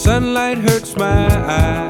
sunlight hurts my eyes,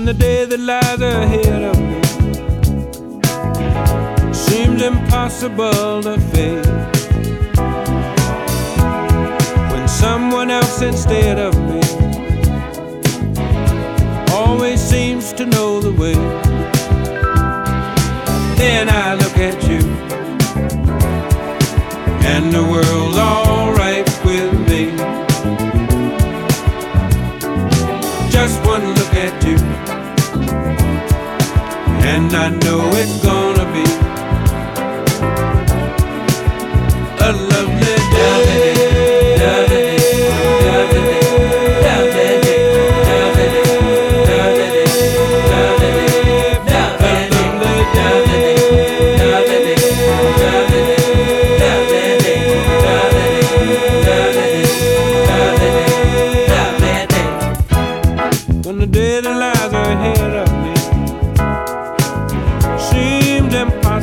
When the day that lies ahead of me seems impossible to face. When someone else instead of me always seems to know the way. Then I look at you, and the world's alright with me. Just one and I know it's gonna